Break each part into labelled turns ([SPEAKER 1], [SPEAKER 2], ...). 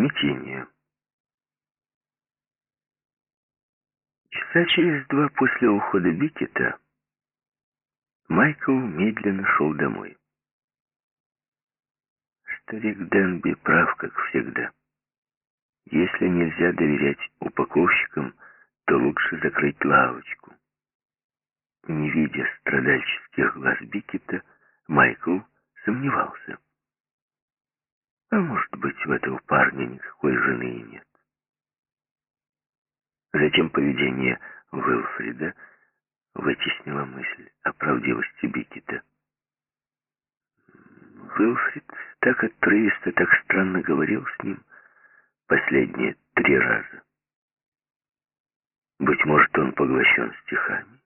[SPEAKER 1] Смятение. Часа через два после ухода Бикета Майкл медленно шел домой. Старик Денби прав, как всегда. Если нельзя доверять упаковщикам, то лучше закрыть лавочку. Не видя страдальческих глаз Бикета, Майкл сомневался. А может быть, в этого парня никакой жены и нет. Затем поведение Уилфрида вытеснило мысль о правдивости Бикета. Уилфрид так отрывисто, так странно говорил с ним последние три раза. Быть может, он поглощен стихами.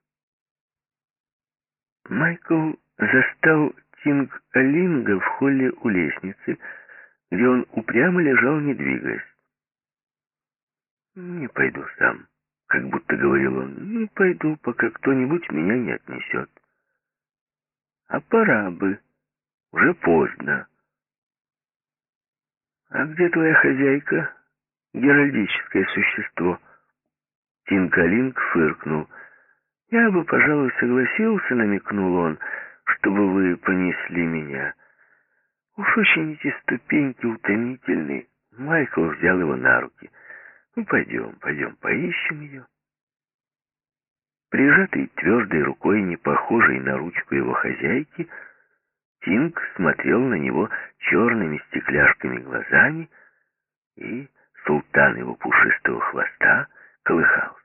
[SPEAKER 1] Майкл застал Тинг Алинга в холле у лестницы, где он упрямо лежал, не двигаясь. «Не пойду сам», — как будто говорил он, — «не пойду, пока кто-нибудь меня не отнесет». «А пора бы, уже поздно». «А где твоя хозяйка, геральдическое существо?» Тинкалинг фыркнул. «Я бы, пожалуй, согласился», — намекнул он, — «чтобы вы понесли меня». Уж очень эти ступеньки утомительны. Майкл взял его на руки. Ну, пойдем, пойдем, поищем ее. Прижатый твердой рукой, не похожей на ручку его хозяйки, Тинг смотрел на него черными стекляшками глазами, и султан его пушистого хвоста колыхался.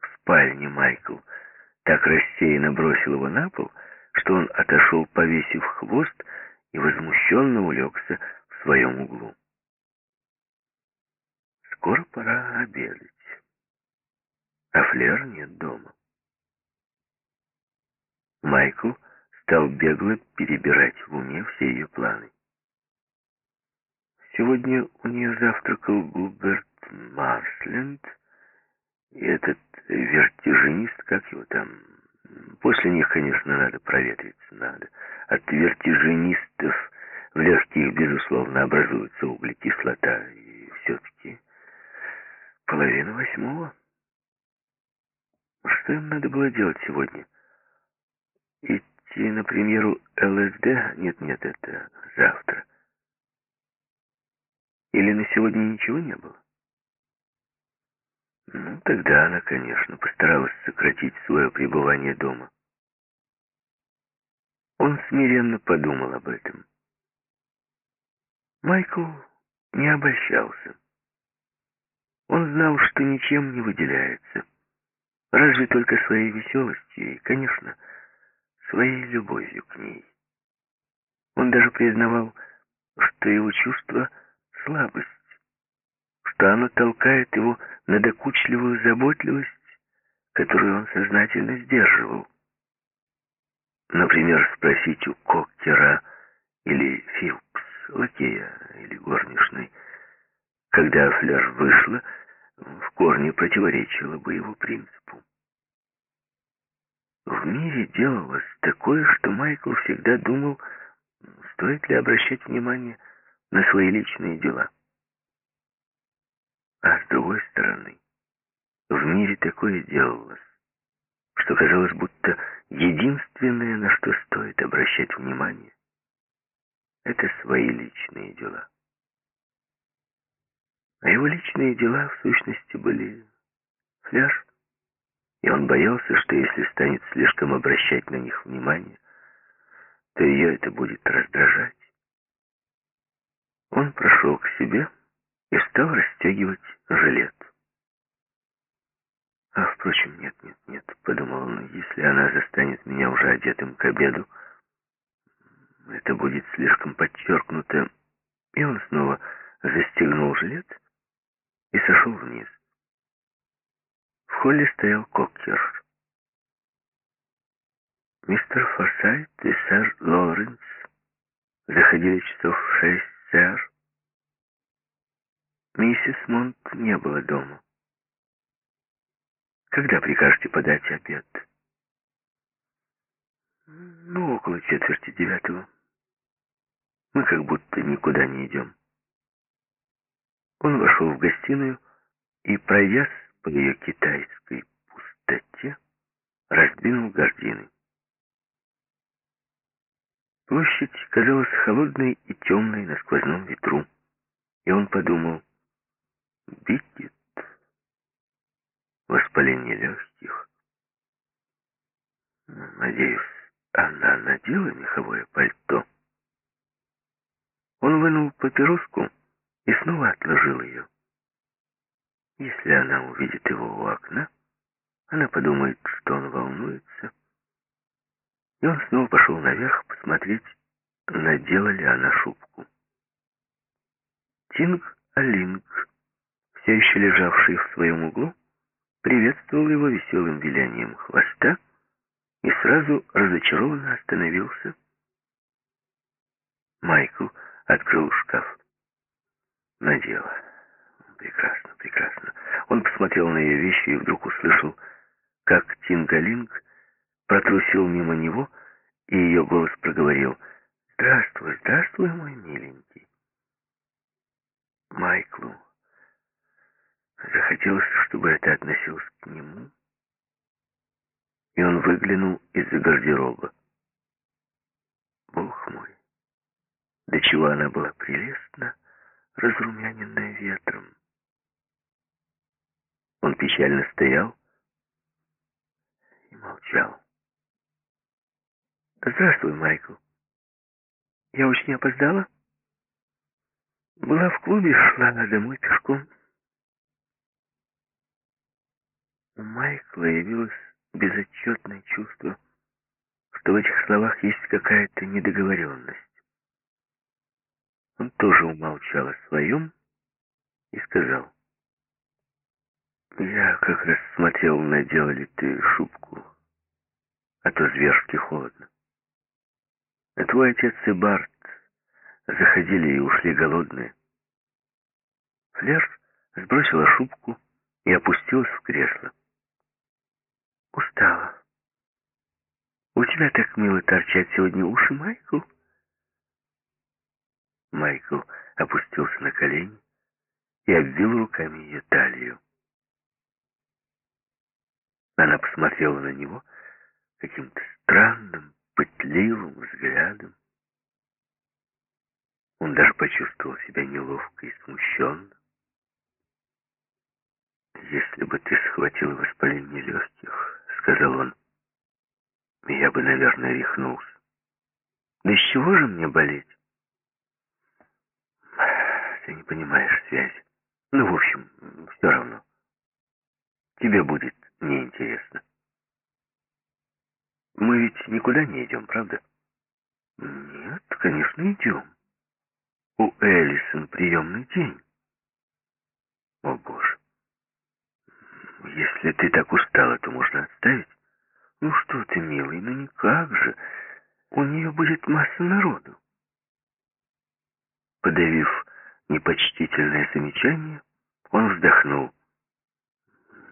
[SPEAKER 1] В спальне Майкл так рассеянно бросил его на пол, что он отошел, повесив хвост, и возмущенно улегся в своем углу. Скоро пора обедать, а Флер нет дома. Майкл стал бегло перебирать в уме все ее планы. Сегодня у нее завтракал Губерт Марсленд и этот вертежинист, как его там, После них, конечно, надо проветриться, надо. От вертижинистов в легких, безусловно, образуется углекислота. И все-таки половина восьмого. Что им надо было делать сегодня? Идти на премьеру ЛСД? Нет-нет, это завтра. Или на сегодня ничего не было? Ну, тогда она, конечно, постаралась сократить свое пребывание дома. Он смиренно подумал об этом. Майкл не обольщался. Он знал, что ничем не выделяется. Разве только своей веселостью и, конечно, своей любовью к ней. Он даже признавал, что его чувство — слабость что оно толкает его на докучливую заботливость, которую он сознательно сдерживал. Например, спросить у Коккера или Филпс, лакея или горничной, когда фляж вышла, в корне противоречило бы его принципу. В мире делалось такое, что Майкл всегда думал, стоит ли обращать внимание на свои личные дела. А с другой стороны, в мире такое делалось, что казалось, будто единственное, на что стоит обращать внимание, это свои личные дела. А его личные дела, в сущности, были фляж, и он боялся, что если станет слишком обращать на них внимание, то ее это будет раздражать. Он прошел к себе и стал расстегивать жилет. А, впрочем, нет, нет, нет, подумал он, если она застанет меня уже одетым к обеду, это будет слишком подчеркнуто. И он снова застегнул жилет и сошел вниз. В холле стоял Коккер. Мистер Форсайт и сэр Лоуренс заходили часов в шесть, сэр. Миссис Монт не было дома. Когда прикажете подать обед? Ну, около четверти девятого. Мы как будто никуда не идем. Он вошел в гостиную и, пройдясь по ее китайской пустоте, раздвинул гардины. Площадь казалась холодной и темной на сквозном ветру, и он подумал, Бикет, воспаление легких. Надеюсь, она надела меховое пальто. Он вынул папироску и снова отложил ее. Если она увидит его у окна, она подумает, что он волнуется. И он снова пошел наверх посмотреть, надела ли она шубку. Тинг Алинг, все еще лежавший в своем углу, приветствовал его веселым вилянием хвоста и сразу разочарованно остановился. Майкл открыл шкаф. Надела. Прекрасно, прекрасно. Он посмотрел на ее вещи и вдруг услышал, как Тингалинг протрусил мимо него, и ее голос проговорил «Здравствуй, здравствуй, мой миленький». Майклу захотелось, чтобы это относилось к нему, и он выглянул из-за гардероба. Бог мой, до чего она была прелестна, разрумяненная ветром. Он печально стоял и молчал. «Здравствуй, Майкл. Я очень опоздала?» «Была в клубе, шла домой пешком». У Майкла явилось безотчетное чувство, что в этих словах есть какая-то недоговоренность. Он тоже умолчал о своем и сказал, «Я как раз смотрел, надела ли ты шубку, а то зверски холодно. А твой отец и Барт заходили и ушли голодные». Флер сбросила шубку и опустилась в кресло. «Устала. У тебя так мило торчать сегодня уши, Майкл?» Майкл опустился на колени и обвил руками ее талию. Она посмотрела на него каким-то странным, пытливым взглядом. Он даже почувствовал себя неловко и смущенно. «Если бы ты схватила воспаление легких, — сказал он, — я бы, наверное, рехнулся. Да из чего же мне болеть? Ты не понимаешь связи. Ну, в общем, все равно. Тебе будет неинтересно. Мы ведь никуда не идем, правда? Нет, конечно, идем. У Элисон приемный день. О, Боже. Если ты так устала, то можно отставить. Ну что ты, милый, ну никак же. У нее будет масса народу. Подавив непочтительное замечание, он вздохнул.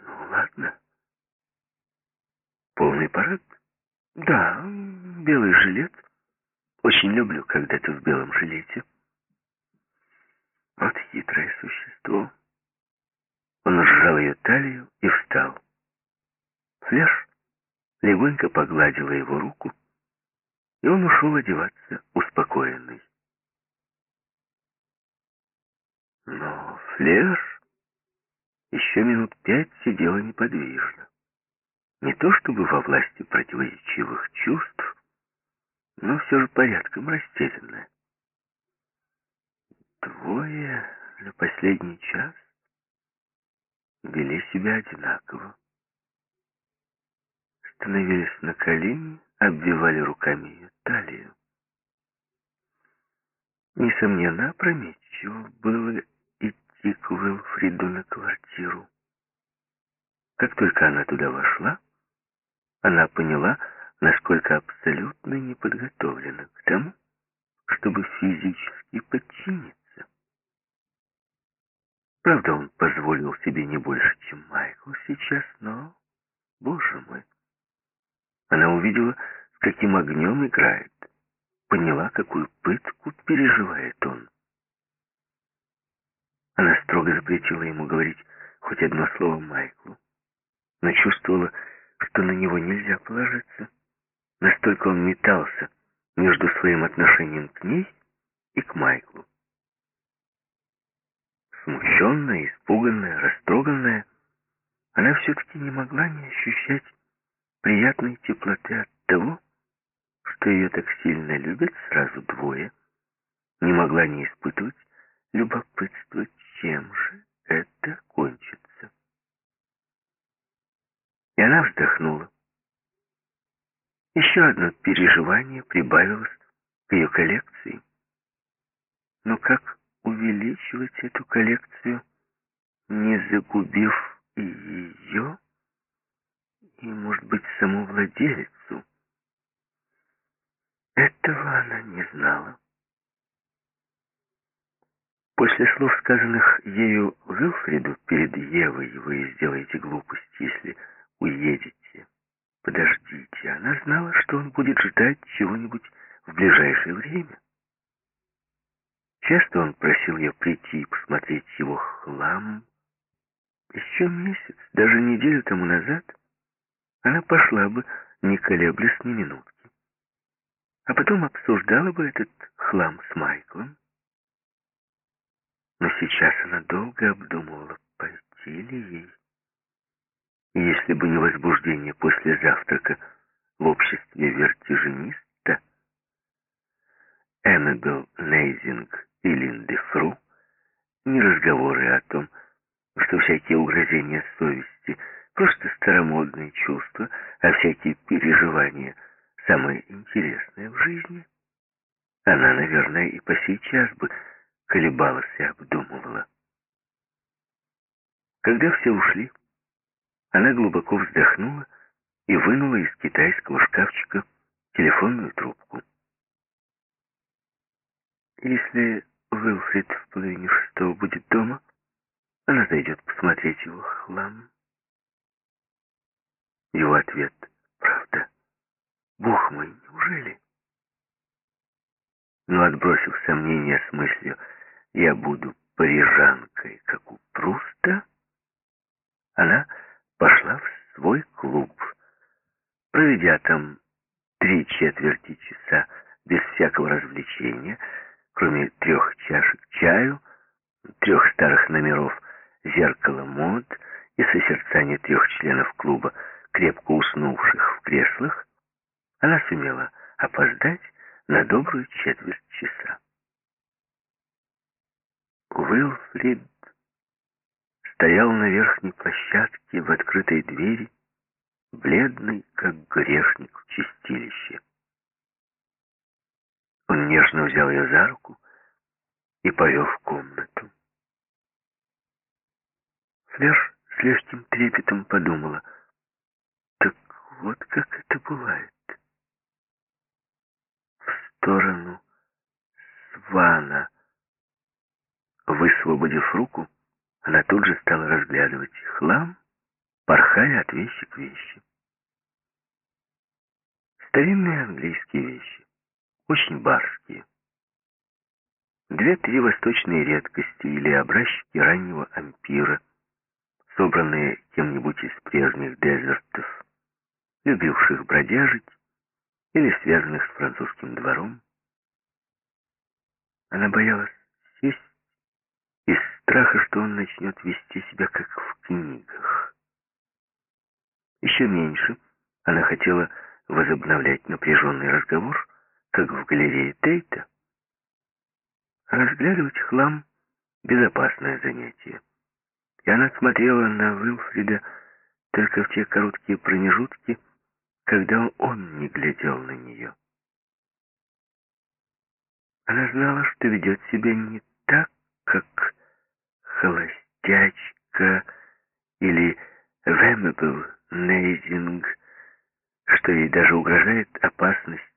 [SPEAKER 1] Ну ладно. Полный парад? Да, белый жилет. Очень люблю, когда ты в белом жилете. Вот хитрое существо. Он сжал ее талию и встал. Флеш легонько погладила его руку, и он ушел одеваться, успокоенный. Но Флеш еще минут пять сидела неподвижно. Не то чтобы во власти противоречивых чувств, но все же порядком растерянная. Двое на последний час вели себя одинаково. Становились на колени, обвивали руками ее талию. Несомненно, опрометчиво было идти к Уилфриду на квартиру. Как только она туда вошла, она поняла, насколько абсолютно не подготовлена к тому, чтобы физически подчиниться. Правда, он позволил себе не больше, чем Майкл сейчас, но, боже мой, она увидела, с каким огнем играет, поняла, как какую пытку переживает он. Она строго запретила ему говорить хоть одно слово Майклу, но чувствовала, что на него нельзя положиться. Настолько он метался между своим отношением к ней и к Майклу. Смущенная, испуганная, растроганная, она все-таки не могла не ощущать приятной теплоты от того, что ее так сильно любят сразу двое, не могла не испытывать любопытство, чем же это кончится. И она вздохнула. Еще одно переживание прибавилось к ее коллекции. Но как увеличивать эту коллекцию, не загубив ее, и, может быть, саму владелицу? Этого она не знала. После слов, сказанных ею Вилфриду перед Евой, вы сделаете глупость, если уедете. Подождите, она знала, что он будет ждать чего-нибудь в ближайшее время. Часто он просил ее прийти и посмотреть его хлам. Еще месяц, даже неделю тому назад, она пошла бы, не колеблясь ни минутки. А потом обсуждала бы этот хлам с Майклом. Но сейчас она долго обдумывала, пойти ли ей. Если бы не возбуждение после завтрака в обществе вертижениста, Эннабелл Нейзинг и Линды Фру, не разговоры о том, что всякие угрозения совести — просто старомодные чувства, а всякие переживания — самое интересное в жизни. Она, наверное, и по сейчас бы колебалась и обдумывала. Когда все ушли, она глубоко вздохнула и вынула из китайского шкафчика телефонную трубку. Если Уилфрид в половине шестого будет дома, она зайдет посмотреть его хлам. Его ответ «Правда? Бог мой, неужели?» Но, отбросив сомнения с мыслью я буду парижанкой, как у Пруста, она пошла в свой клуб. Проведя там три четверти часа без всякого развлечения, кроме трех чашек чаю, трех старых номеров зеркала мод и созерцания трех членов клуба, крепко уснувших в креслах, она сумела опоздать на добрую четверть часа. Уилфрид стоял на верхней площадке в открытой двери, бледный, как грешник в чистилище. Он нежно взял ее за руку и повел в комнату. Флеш с легким трепетом подумала, так вот как это бывает. В сторону Свана Высвободив руку, она тут же стала разглядывать хлам, порхая от вещи к вещи. Старинные английские вещи, очень барские. Две-три восточные редкости или образчики раннего ампира, собранные кем-нибудь из прежних дезертов, любивших бродяжить или связанных с французским двором. Она боялась сесть из страха, что он начнет вести себя как в книгах. Еще меньше она хотела возобновлять напряженный разговор, как в галерее Тейта. Разглядывать хлам — безопасное занятие. И она смотрела на Уилфрида только в те короткие промежутки, когда он не глядел на нее. Она знала, что ведет себя не так, как холостячка или Вэмэбл Нейзинг, что ей даже угрожает опасность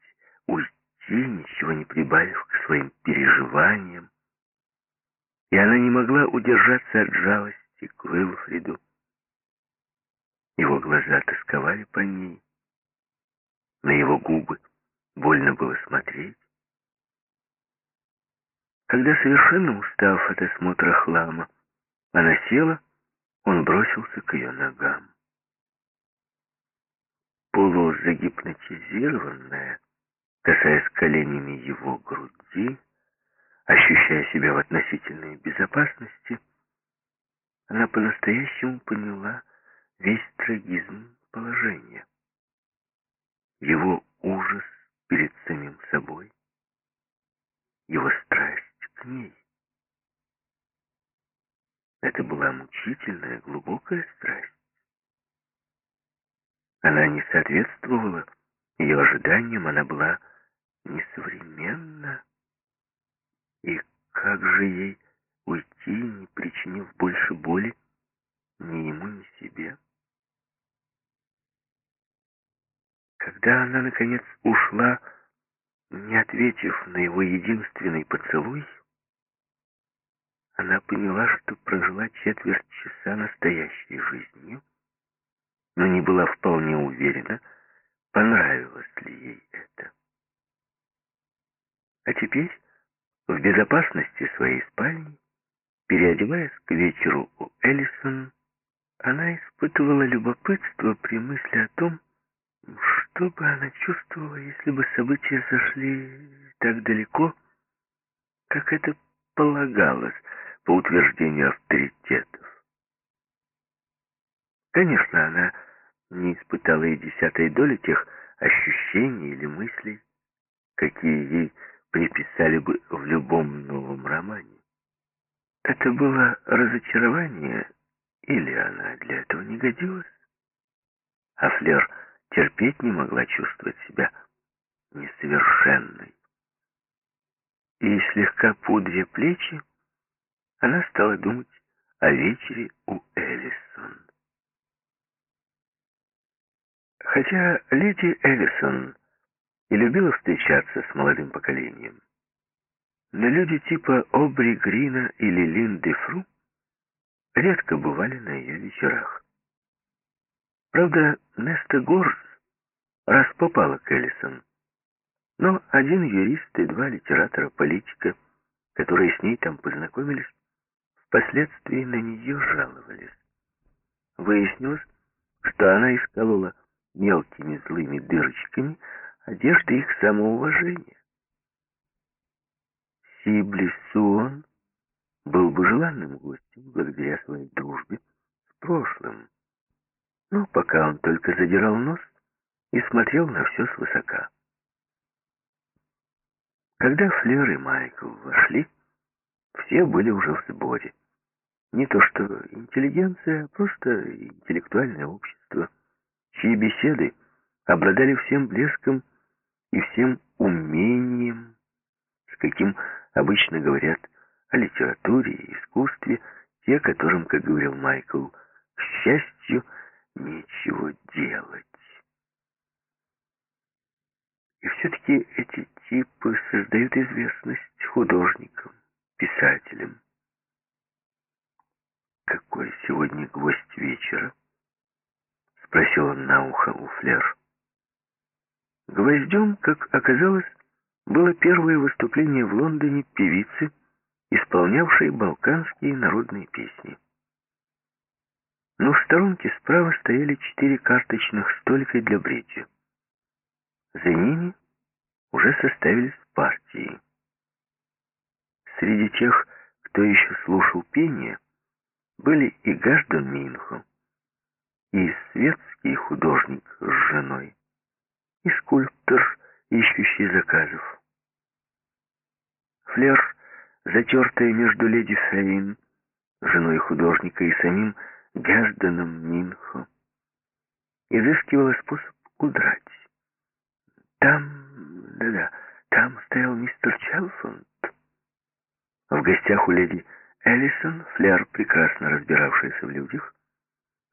[SPEAKER 1] прибавив к своим переживаниям. И она не могла удержаться от жалости к Уилфриду. Его глаза тосковали по ней. На его губы больно было смотреть. Когда, совершенно устав от осмотра хлама, она села, он бросился к ее ногам. Полузагипнотизированная, касаясь коленями его груди, ощущая себя в относительной безопасности, она по-настоящему поняла весь трагизм положения. Его ужас перед самим собой, его страсть к ней. Это была мучительная, глубокая страсть. Она не соответствовала ее ожиданиям, она была несовременна. И как же ей уйти, не причинив больше боли ни ему, ни себе? Когда она, наконец, ушла, не ответив на его единственный поцелуй, она поняла, что прожила четверть часа настоящей жизнью, но не была вполне уверена, понравилось ли ей это. А теперь, в безопасности своей спальни, переодеваясь к вечеру у Эллисон, она испытывала любопытство при мысли о том, что бы она чувствовала, если бы события зашли так далеко, как это полагалось по утверждению авторитетов. Конечно, она не испытала и десятой доли тех ощущений или мыслей, какие ей приписали бы в любом новом романе. Это было разочарование, или она для этого не годилась? А Флер терпеть не могла чувствовать себя несовершенной. И слегка пудря плечи, она стала думать о вечере у Эллисон. Хотя леди Эллисон и любила встречаться с молодым поколением, но люди типа Обри Грина или Линды Фру редко бывали на ее вечерах. Правда, Неста Горс раз попала к Эллисон, но один юрист и два литератора-политика, которые с ней там познакомились, впоследствии на нее жаловались. Выяснилось, что она исколола мелкими злыми дырочками одежды их самоуважения. Сибли Суон был бы желанным гостем благодаря своей дружбе с прошлым. Но пока он только задирал нос и смотрел на все свысока. Когда Флер и Майкл вошли, все были уже в сборе. Не то что интеллигенция, а просто интеллектуальное общество, чьи беседы обладали всем блеском и всем умением, с каким обычно говорят о литературе и искусстве, те, которым, как говорил Майкл, к счастью, нечего делать. И все-таки эти типы создают известность художникам, писателям. «Какой сегодня гвоздь вечера?» — спросил он на ухо у Флер. Гвоздем, как оказалось, было первое выступление в Лондоне певицы, исполнявшей балканские народные песни. Но в сторонке справа стояли четыре карточных столика для бритья. За ними уже составились партии. Среди тех, кто еще слушал пение, были и Гаждан Минхо, и светский художник с женой, и скульптор, ищущий заказов. Флер, затертая между леди Савин, женой художника и самим Гажданом Минхо, изыскивала способ удрать. Там, да-да, там стоял мистер Челфонд. В гостях у леди Эллисон, Флер, прекрасно разбиравшаяся в людях,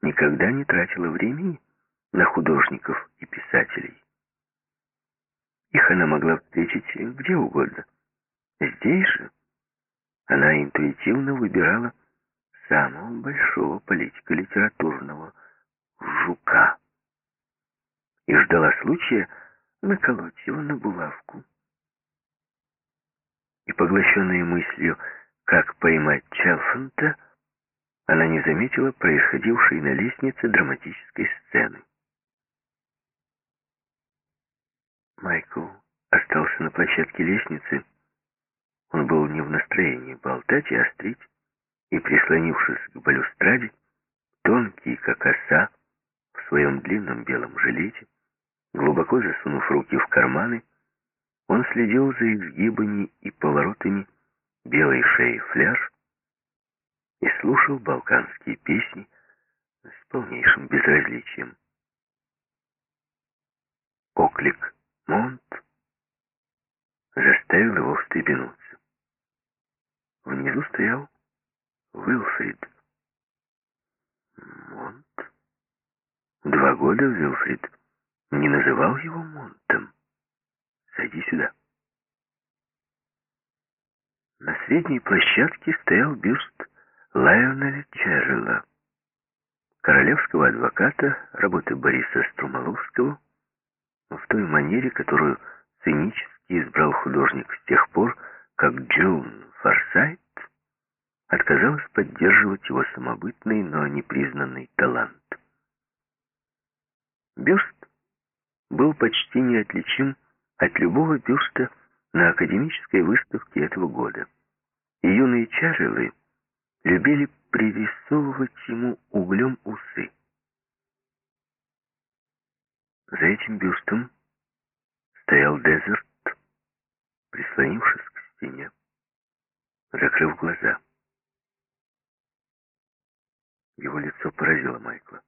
[SPEAKER 1] никогда не тратила времени на художников и писателей. Их она могла встретить где угодно. Здесь же она интуитивно выбирала самого большого политика литературного жука и ждала случая наколоть его на булавку. И поглощенная мыслью, как поймать Челфонта, она не заметила происходившей на лестнице драматической сцены. Майкл остался на площадке лестницы. Он был не в настроении болтать и острить, и, прислонившись к балюстраде, тонкий, как оса, в своем длинном белом жилете, глубоко засунув руки в карманы, он следил за изгибами и поворотами белой шеи фляж и слушал балканские песни с полнейшим безразличием. Оклик «Монт» заставил его встрепенуться. Внизу стоял Уилфрид. Монт? Два года Уилфрид не называл его Монтом. Сойди сюда. На средней площадке стоял бюст Лайонеля Черрилла, королевского адвоката, работы Бориса Струмаловского, в той манере, которую цинически избрал художник с тех пор, как Джун Форсайт отказалась поддерживать его самобытный, но непризнанный талант. Бюст был почти неотличим от любого бюста на академической выставке этого года. И юные Чарльзы любили пририсовывать ему углем усы. За этим бюстом стоял Дезерт, прислонившись к стене, закрыв глаза. Его лицо поразило Майкла.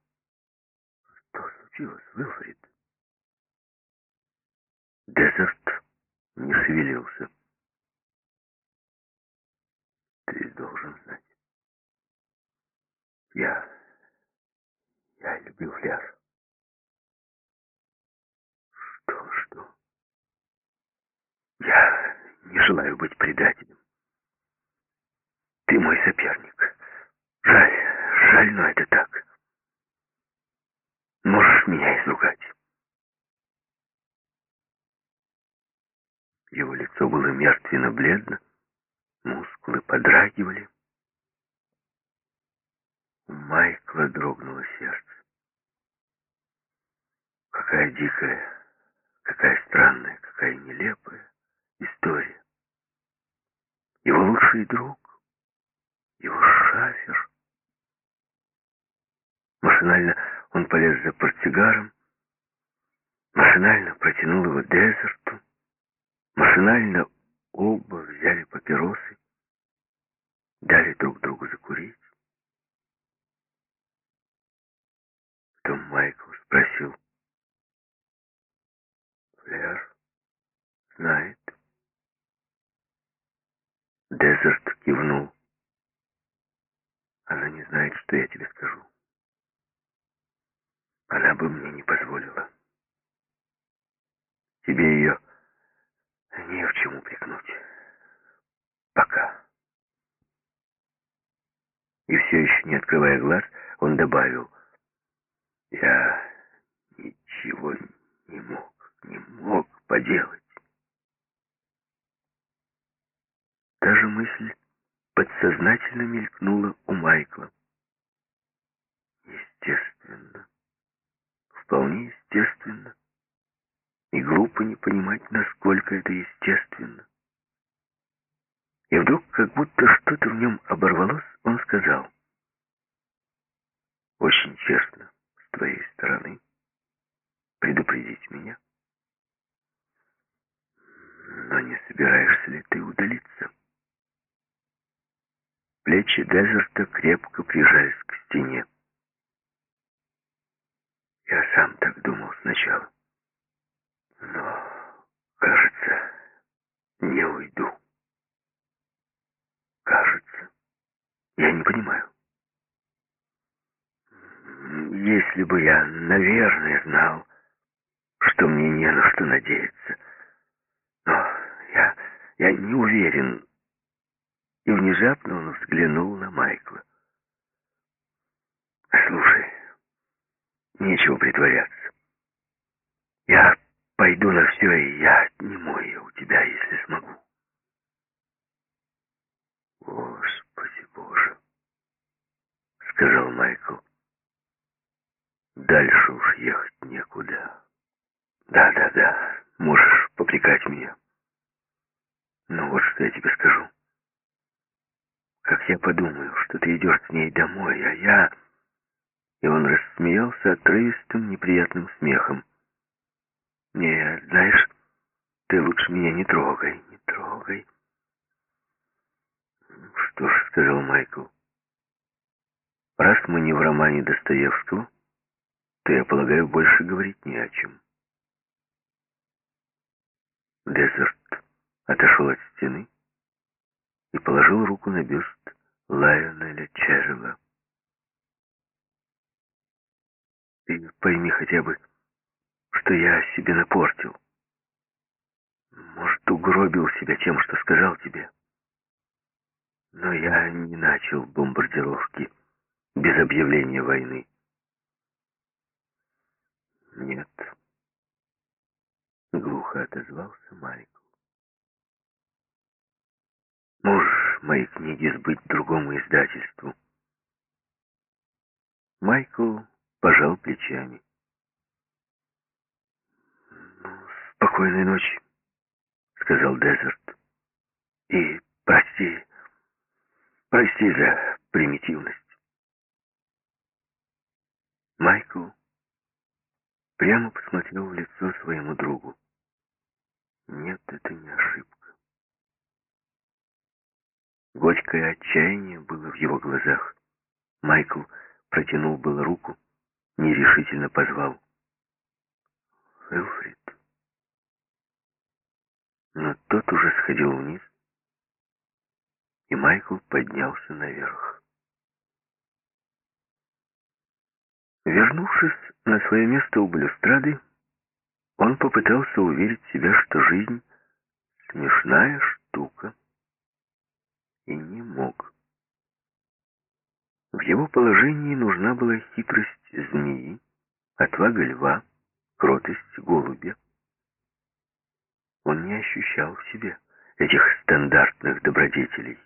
[SPEAKER 1] «Что случилось, Уилфрид?» Дезерт не шевелился. «Ты должен знать. Я... я любил Ляр. Что, что? Я не желаю быть предателем. Ты мой соперник. Жаль, Жаль, но это так. Можешь меня изругать. Его лицо было мертвенно-бледно, мускулы подрагивали. У Майкла дрогнуло сердце. Какая дикая, какая странная, какая нелепая история. Его лучший друг, его шафер — Машинально он полез за портсигаром, машинально протянул его Дезерту, машинально оба взяли папиросы, дали друг другу закурить. Потом Майкл спросил, Флер знает. Дезерт кивнул. Она не знает, что я тебе скажу. Она бы мне не позволила. Тебе ее не в чем упрекнуть. Пока. И все еще не открывая глаз, он добавил, я ничего не мог, не мог поделать. Та же мысль подсознательно мелькнула у Майкла. Естественно вполне естественно. И глупо не понимать, насколько это естественно. И вдруг, как будто что-то в нем оборвалось, он сказал. Очень честно с твоей стороны предупредить меня. Но не собираешься ли ты удалиться? Плечи Дезерта крепко прижались к стене. Я сам так думал сначала. Но, кажется, не уйду. Кажется. Я не понимаю. Если бы я, наверное, знал, что мне не на что надеяться. Но я, я не уверен и внезапно он взглянул на Майкла. «Слушай, нечего притворяться. Я пойду на все, и я отниму ее у тебя, если смогу». «Господи Боже!» — сказал Майкл. «Дальше уж ехать некуда. Да-да-да, можешь попрекать меня. Но вот что я тебе скажу. Как я подумаю, что ты идешь с ней домой, а я...» И он рассмеялся отрывистым неприятным смехом. «Нет, знаешь, ты лучше меня не трогай, не трогай». «Что ж», — сказал Майкл, — «раз мы не в романе Достоевского, то, я полагаю, больше говорить не о чем». Дезерт отошел от стены и положил руку на бюст Лайонеля Черрилла. «Ты пойми хотя бы, что я себе напортил. Может, угробил себя тем, что сказал тебе». Но я не начал бомбардировки без объявления войны. Нет. Глухо отозвался Майкл. Можешь мои книги сбыть другому издательству. Майкл пожал плечами. «Ну, «Спокойной ночи», — сказал Дезерт. «И прости, Прости за примитивность. Майкл прямо посмотрел в лицо своему другу. Нет, это не ошибка. Горькое отчаяние было в его глазах. Майкл протянул было руку, нерешительно позвал. «Элфрид». Но тот уже сходил вниз, и Майкл поднялся наверх. Вернувшись на свое место у балюстрады, он попытался уверить себя, что жизнь — смешная штука, и не мог. В его положении нужна была хитрость змеи, отвага льва, кротость голубя. Он не ощущал в себе этих стандартных добродетелей.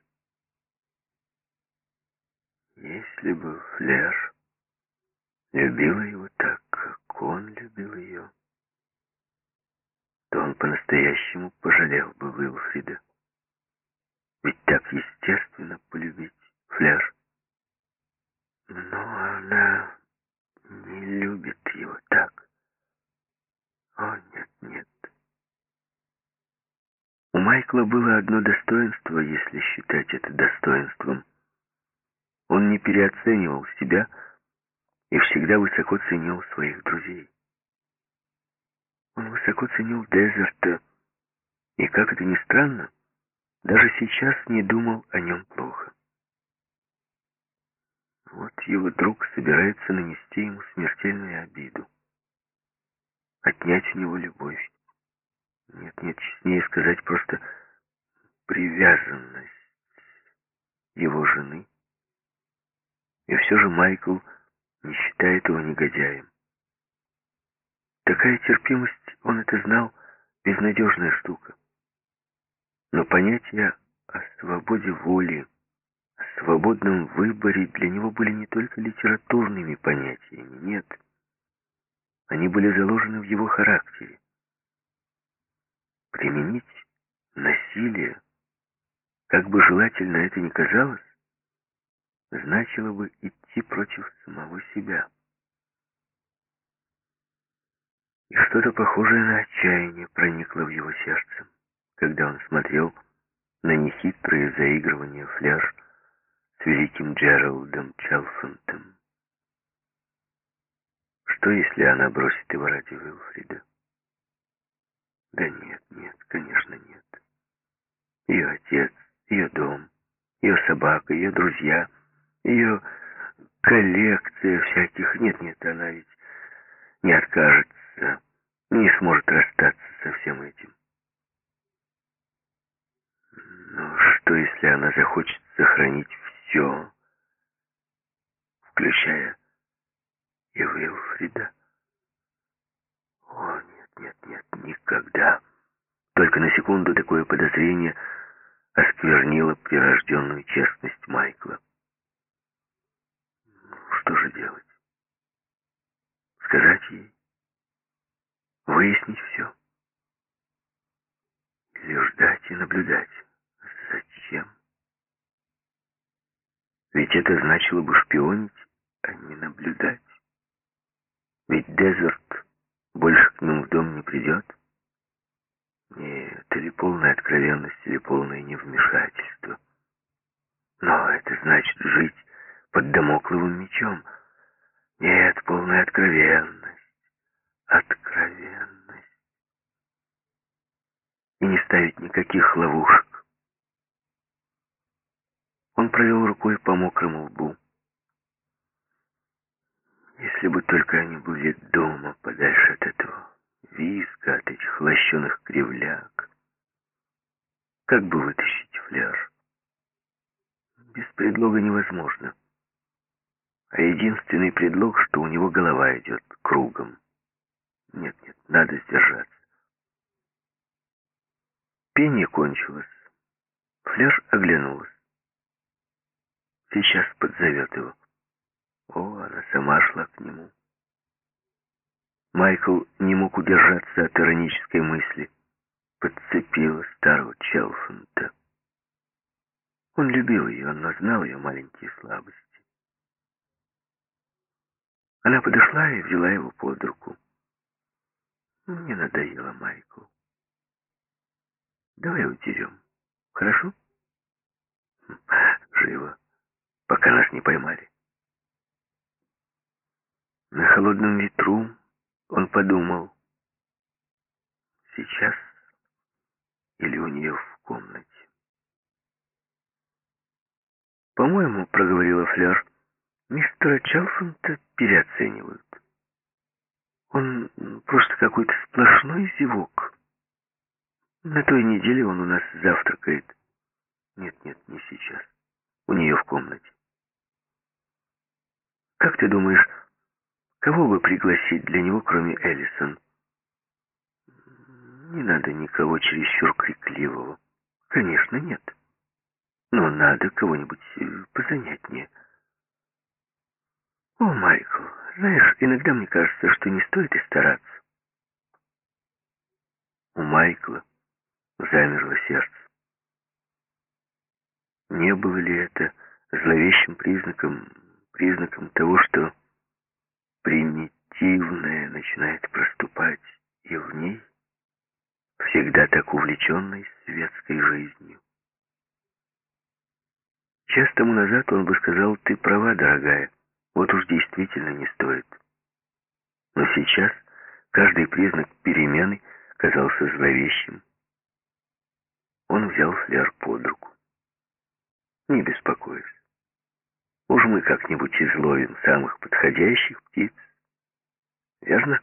[SPEAKER 1] Если бы Флер любила его так, как он любил ее, то он по-настоящему пожалел бы Уилфрида. Ведь так естественно полюбить Флер. Но она не любит его так. О, нет, нет. У Майкла было одно достоинство, если считать это достоинством. Он не переоценивал себя и всегда высоко ценил своих друзей. Он высоко ценил Дезерта, и, как это ни странно, даже сейчас не думал о нем плохо. Вот его друг собирается нанести ему смертельную обиду. Отнять у него любовь. Нет, нет, честнее сказать просто привязанность его жены и все же Майкл не считает его негодяем. Такая терпимость, он это знал, безнадежная штука. Но понятия о свободе воли, о свободном выборе для него были не только литературными понятиями, нет. Они были заложены в его характере. Применить насилие, как бы желательно это ни казалось, значило бы идти против самого себя. И что-то похожее на отчаяние проникло в его сердце, когда он смотрел на нехитрые заигрывания фляж с великим Джералдом Челфонтом. Что, если она бросит его ради Уилфрида? Да нет, нет, конечно, нет. Ее отец, ее дом, ее собака, ее друзья — ее коллекция всяких... Нет-нет, она ведь не откажется, не сможет расстаться со всем этим. Но что, если она захочет сохранить все, включая и Уилфрида? О, нет, нет, нет, никогда. Только на секунду такое подозрение осквернило прирожденную честность Майкла. сказать ей, выяснить все. Или ждать и наблюдать. Зачем? Ведь это значило бы шпионить, а не наблюдать. Ведь Дезерт больше к нему в дом не придет. Нет, или полная откровенность, или полное невмешательство. Но это значит жить под домокловым мечом. Нет, полная откровенность. Откровенность. И не ставить никаких ловушек. Он провел рукой по мокрому лбу. Если бы только они были дома, подальше от этого виска, от этих лощеных кривляк. Как бы вытащить фляж? Без предлога невозможно. А единственный предлог, что у него голова идет кругом. Нет, нет, надо сдержаться. Пение кончилось. Фляж оглянулась. Сейчас подзовет его. О, она сама шла к нему. Майкл не мог удержаться от иронической мысли. Подцепила старого Челфонта. Он любил ее, но знал ее маленькие слабости. Она подошла и взяла его под руку. Мне надоело, Майкл. Давай утерем. Хорошо? Живо. Пока нас не поймали. На холодном ветру он подумал, сейчас или у нее в комнате. «По-моему, — проговорила Фляр, — мистера Чалфонта переоценивают. Он просто какой-то сплошной зевок. На той неделе он у нас завтракает. Нет, нет, не сейчас. У нее в комнате. Как ты думаешь, Кого бы пригласить для него, кроме Эллисон? Не надо никого чересчур крикливого. Конечно, нет. Но надо кого-нибудь э, позанятнее. О, Майкл, знаешь, иногда мне кажется, что не стоит и стараться. У Майкла замерло сердце. Не было ли это зловещим признаком, признаком того, что примитивное начинает проступать и в ней, всегда так увлеченной светской жизнью. Час тому назад он бы сказал, ты права, дорогая, вот уж действительно не стоит. Но сейчас каждый признак перемены казался зловещим. Он взял фляр под руку. Не беспокойся. Уж мы как-нибудь изловим самых подходящих птиц. Верно?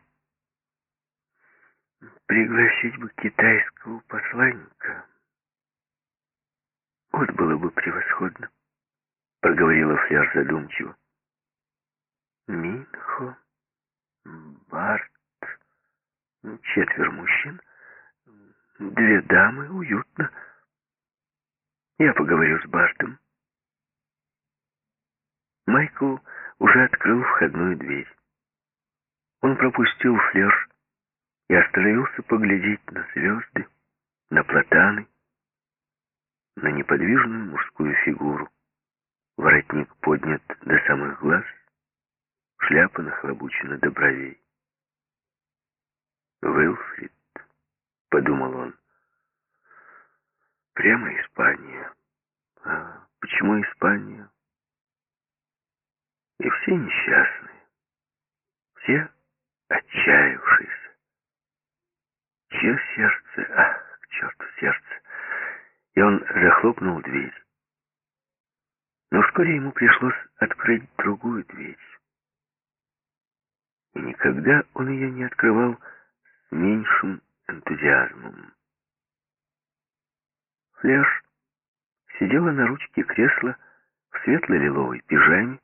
[SPEAKER 1] Пригласить бы китайского посланника. Вот было бы превосходно, проговорила Фляр задумчиво. Минхо, Барт, четверо мужчин, две дамы, уютно. Я поговорю с Бартом. Майкл уже открыл входную дверь. Он пропустил флеш и остановился поглядеть на звезды, на платаны, на неподвижную мужскую фигуру. Воротник поднят до самых глаз, шляпа нахлобучена до бровей. «Уилфрид», — подумал он, — «прямо Испания». А почему Испания? И все несчастные, все отчаявшиеся. Чье сердце, ах, к черту сердце. И он захлопнул дверь. Но вскоре ему пришлось открыть другую дверь. И никогда он ее не открывал с меньшим энтузиазмом. Флеш сидела на ручке кресла в светло-лиловой пижаме,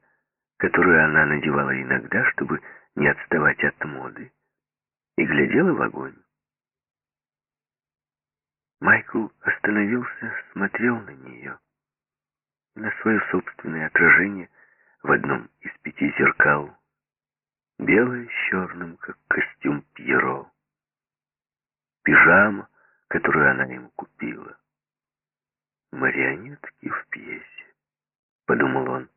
[SPEAKER 1] которую она надевала иногда, чтобы не отставать от моды, и глядела в огонь. Майкл остановился, смотрел на нее, на свое собственное отражение в одном из пяти зеркал. Белое, черным, как костюм Пьеро. Пижама, которую она ему купила. Марионетки в пьесе, подумал он.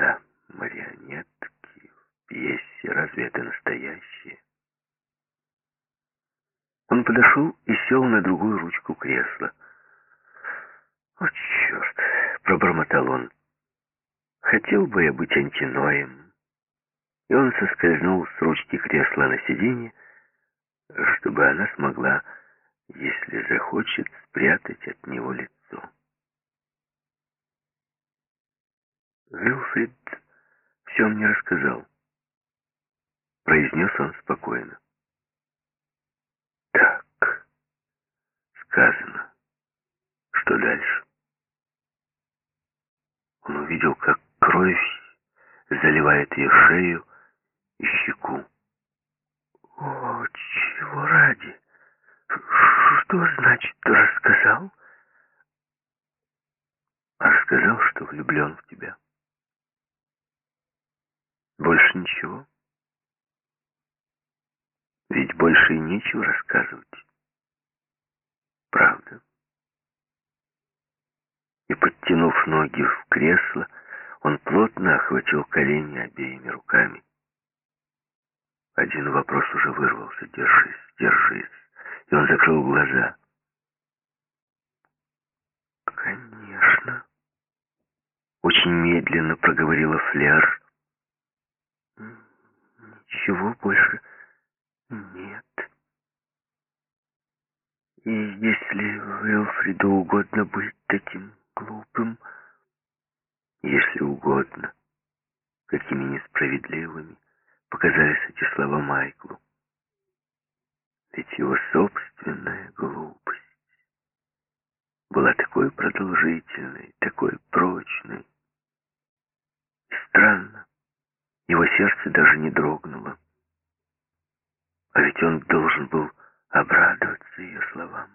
[SPEAKER 1] Да, марионетки в пьесе, разве это настоящие? Он подошел и сел на другую ручку кресла. «О, черт!» — пробормотал он. «Хотел бы я быть антиноем». И он соскользнул с ручки кресла на сиденье, чтобы она смогла, если захочет, спрятать от него лицо. Вилфрид все мне рассказал. Произнес он спокойно. Так, сказано. Что дальше? Он увидел, как кровь заливает ее шею и щеку. О, чего ради? Что значит рассказал? Рассказал, что влюблен в тебя. Больше ничего. Ведь больше и нечего рассказывать. Правда. И, подтянув ноги в кресло, он плотно охватил колени обеими руками. Один вопрос уже вырвался. «Держись, держись!» И он закрыл глаза. «Конечно!» Очень медленно проговорила Фляр. «Ничего больше нет. И если Уилфриду угодно быть таким глупым, если угодно, какими несправедливыми показались эти слова Майклу. Ведь его собственная глупость была такой продолжительной, такой прочной. Странно, его сердце даже не дрогнуло. А ведь он должен был обрадоваться ее словам.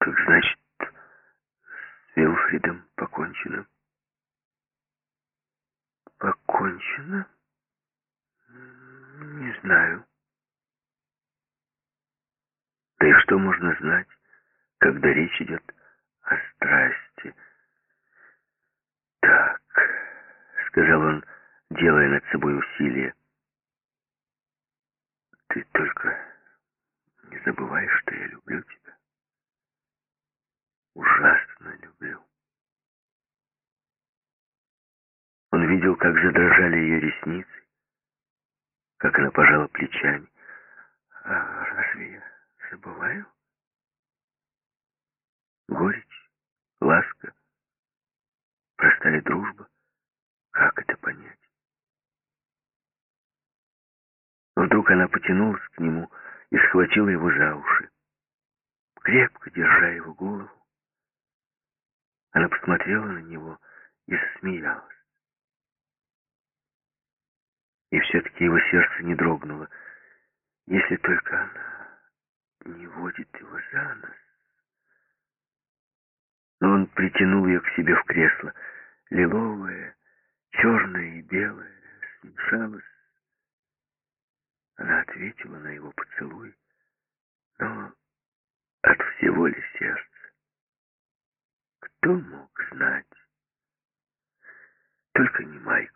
[SPEAKER 1] Как значит, с Вилфридом покончено? Покончено? Не знаю. Да и что можно знать, когда речь идет о страсти? Так, сказал он, делая над собой усилие. Ты только не забывай, что я люблю тебя. Ужасно люблю. Он видел, как задрожали ее ресницы, как она пожала плечами. А разве я забываю? Горечь, ласка, простая дружба. Как это понять? Вдруг она потянулась к нему и схватила его за уши. Крепко держа его голову, она посмотрела на него и засмеялась. И все-таки его сердце не дрогнуло, если только она не водит его за нос. Но он притянул ее к себе в кресло. Лиловое, черное и белое смешалось она ответила на его поцелуй, но от всего ли сердца? Кто мог знать? Только не Майк.